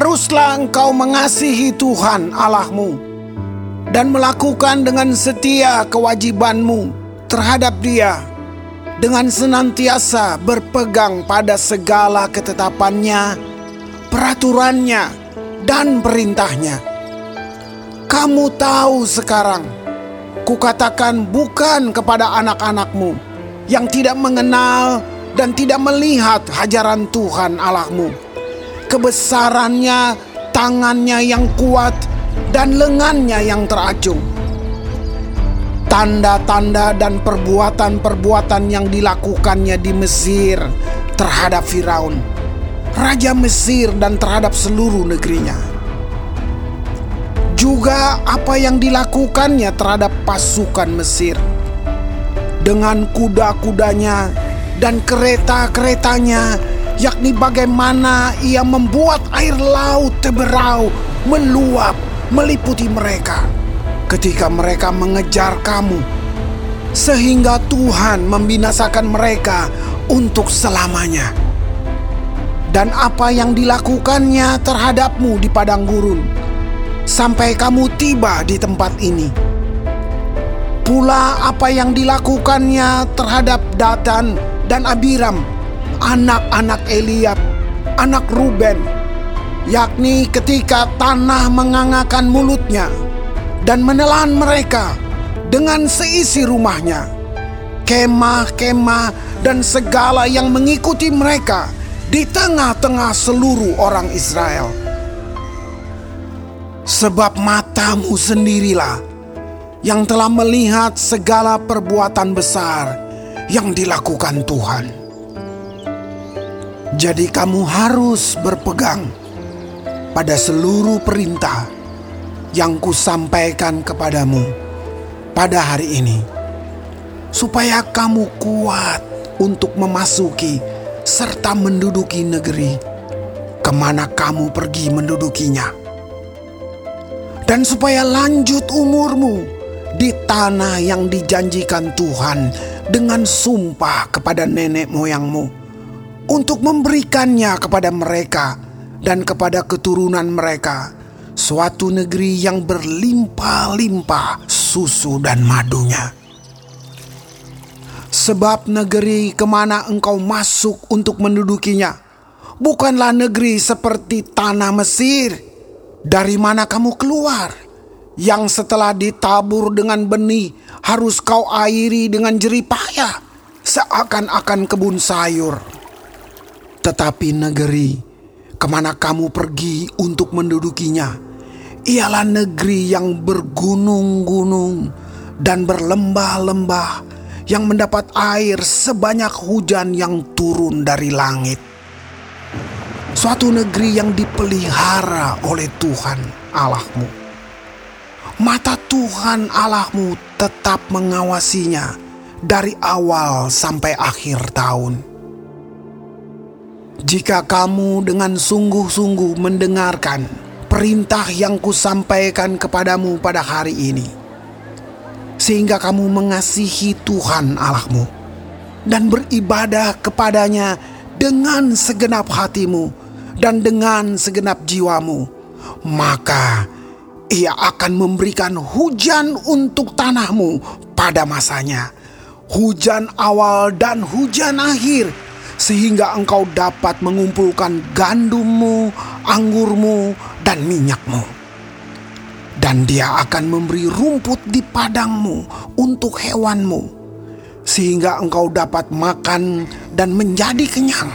Haruslah engkau mengasihi Tuhan Allahmu dan melakukan dengan setia kewajibanmu terhadap Dia dengan senantiasa berpegang pada segala ketetapannya, peraturannya, dan perintahnya. Kamu tahu sekarang, kukatakan bukan kepada anak-anakmu yang tidak mengenal dan tidak melihat hajaran Tuhan Allahmu kebesarannya, tangannya yang kuat, dan lengannya yang teracung. Tanda-tanda dan perbuatan-perbuatan yang dilakukannya di Mesir terhadap Firaun, raja Mesir, dan terhadap seluruh negerinya. Juga apa yang dilakukannya terhadap pasukan Mesir dengan kuda-kudanya dan kereta-keretanya yakni bagaimana ia membuat air laut teberau meluap meliputi mereka. Ketika mereka mengejar kamu sehingga Tuhan membinasakan mereka untuk selamanya. Dan apa yang dilakukannya terhadapmu di padang gurun sampai kamu tiba di tempat ini. Pula apa yang dilakukannya terhadap Datan dan Abiram anak-anak Eliab, anak Ruben, yakni ketika tanah mengangakan mulutnya dan menelan mereka dengan seisi rumahnya, kemah-kemah dan segala yang mengikuti mereka di tengah-tengah seluruh orang Israel. Sebab matamu sendirilah yang telah melihat segala perbuatan besar yang dilakukan Tuhan. Jadi kamu harus berpegang pada seluruh perintah yang kusampaikan kepadamu pada hari ini, supaya kamu kuat untuk memasuki serta menduduki negeri ke mana kamu pergi mendudukinya. Dan supaya lanjut umurmu di tanah yang dijanjikan Tuhan dengan sumpah kepada nenek moyangmu untuk memberikannya kepada mereka dan kepada keturunan mereka. Suatu negeri yang berlimpah-limpah susu dan madunya. Sebab negeri ke mana engkau masuk untuk mendudukinya? Bukanlah negeri seperti tanah Mesir. Dari mana kamu keluar? Yang setelah ditabur dengan benih harus kau airi dengan jeripaya seakan-akan kebun sayur tetapi negeri ke mana kamu pergi untuk mendudukinya ialah negeri yang bergunung-gunung dan berlembah-lembah yang mendapat air sebanyak hujan yang turun dari langit. Suatu negeri yang dipelihara oleh Tuhan Allahmu. Mata Tuhan Allahmu tetap mengawasinya dari awal sampai akhir tahun jika kamu dengan sungguh-sungguh mendengarkan perintah yang kusampaikan kepadamu pada hari ini, sehingga kamu mengasihi Tuhan Allahmu dan beribadah kepadanya dengan segenap hatimu dan dengan segenap jiwamu, maka ia akan memberikan hujan untuk tanahmu pada masanya, hujan awal dan hujan akhir sehingga engkau dapat mengumpulkan gandummu, anggurmu, dan minyakmu. Dan dia akan memberi rumput di padangmu untuk hewanmu, sehingga engkau dapat makan dan menjadi kenyang.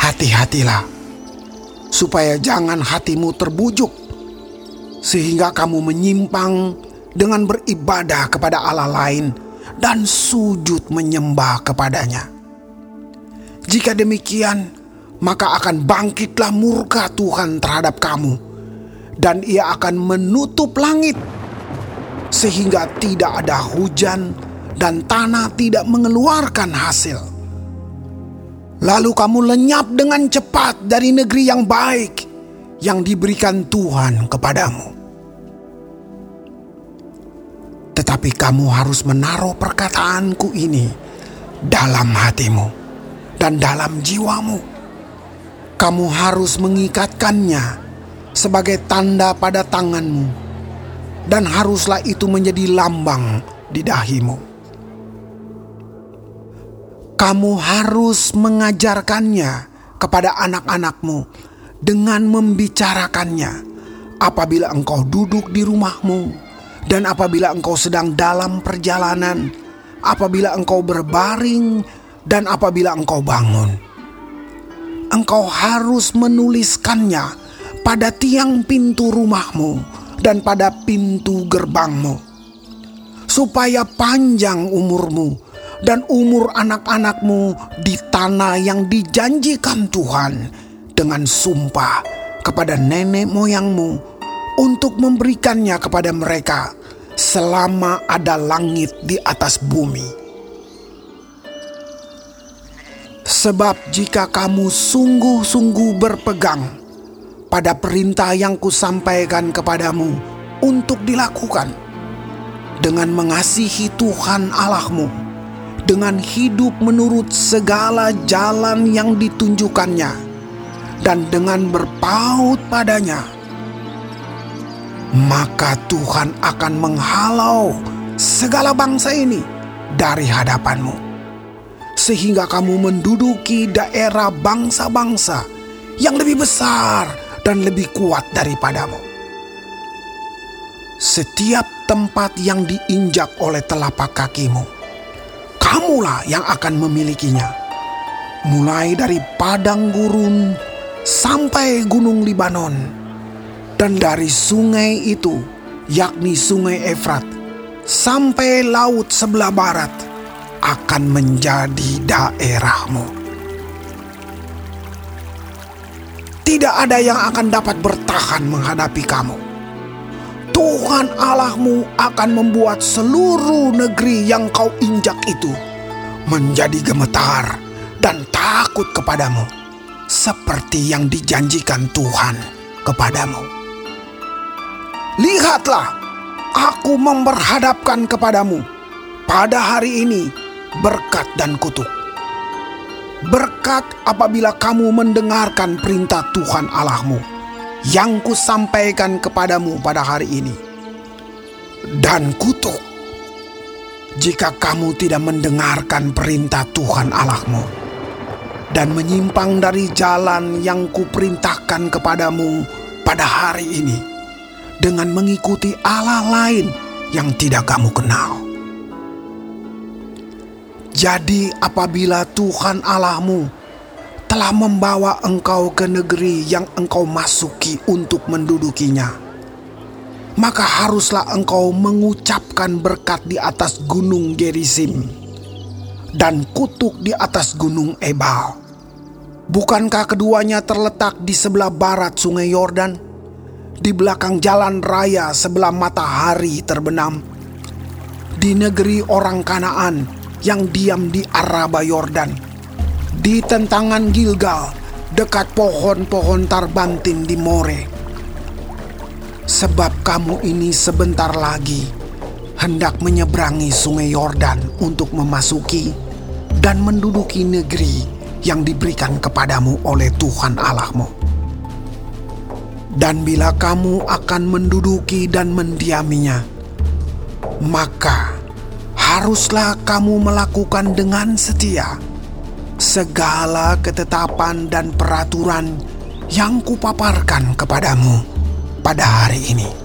Hati-hatilah, supaya jangan hatimu terbujuk, sehingga kamu menyimpang dengan beribadah kepada Allah lain dan sujud menyembah kepadanya jika demikian, maka akan bangkitlah murka Tuhan terhadap kamu, dan Ia akan menutup langit sehingga tidak ada hujan dan tanah tidak mengeluarkan hasil. Lalu kamu lenyap dengan cepat dari negeri yang baik yang diberikan Tuhan kepadamu. Tetapi kamu harus menaruh perkataanku ini dalam hatimu dan dalam jiwamu. Kamu harus mengikatkannya sebagai tanda pada tanganmu, dan haruslah itu menjadi lambang di dahimu. Kamu harus mengajarkannya kepada anak-anakmu dengan membicarakannya apabila engkau duduk di rumahmu dan apabila engkau sedang dalam perjalanan, apabila engkau berbaring dan apabila engkau bangun. Engkau harus menuliskannya pada tiang pintu rumahmu dan pada pintu gerbangmu, supaya panjang umurmu dan umur anak-anakmu di tanah yang dijanjikan Tuhan dengan sumpah kepada nenek moyangmu untuk memberikannya kepada mereka selama ada langit di atas bumi. Sebab jika kamu sungguh-sungguh berpegang pada perintah yang kusampaikan kepadamu untuk dilakukan dengan mengasihi Tuhan Allahmu, dengan hidup menurut segala jalan yang ditunjukkannya, dan dengan berpaut padanya, maka Tuhan akan menghalau segala bangsa ini dari hadapanmu sehingga kamu menduduki daerah bangsa-bangsa yang lebih besar dan lebih kuat daripadamu. Setiap tempat yang diinjak oleh telapak kakimu, kamulah yang akan memilikinya. Mulai dari padang gurun sampai gunung Libanon, dan dari sungai itu, yakni sungai Efrat, sampai laut sebelah barat, akan menjadi daerahmu. Tidak ada yang akan dapat bertahan menghadapi kamu. Tuhan Allahmu akan membuat seluruh negeri yang kau injak itu menjadi gemetar dan takut kepadamu, seperti yang dijanjikan Tuhan kepadamu. Lihatlah, aku memperhadapkan kepadamu pada hari ini berkat dan kutuk. Berkat apabila kamu mendengarkan perintah Tuhan Allahmu yang kusampaikan kepadamu pada hari ini. Dan kutuk jika kamu tidak mendengarkan perintah Tuhan Allahmu dan menyimpang dari jalan yang kuperintahkan kepadamu pada hari ini dengan mengikuti Allah lain yang tidak kamu kenal. Jadi apabila Tuhan Allahmu telah membawa engkau ke negeri yang engkau masuki untuk mendudukinya, maka haruslah engkau mengucapkan berkat di atas gunung Gerizim dan kutuk di atas gunung Ebal. Bukankah keduanya terletak di sebelah barat sungai Yordan, di belakang jalan raya sebelah matahari terbenam, di negeri orang Kanaan yang diam di Araba Yordan, di tentangan Gilgal, dekat pohon-pohon tarbantin di More. Sebab kamu ini sebentar lagi hendak menyeberangi sungai Yordan untuk memasuki dan menduduki negeri yang diberikan kepadamu oleh Tuhan Allahmu. Dan bila kamu akan menduduki dan mendiaminya, maka haruslah kamu melakukan dengan setia segala ketetapan dan peraturan yang kupaparkan kepadamu pada hari ini.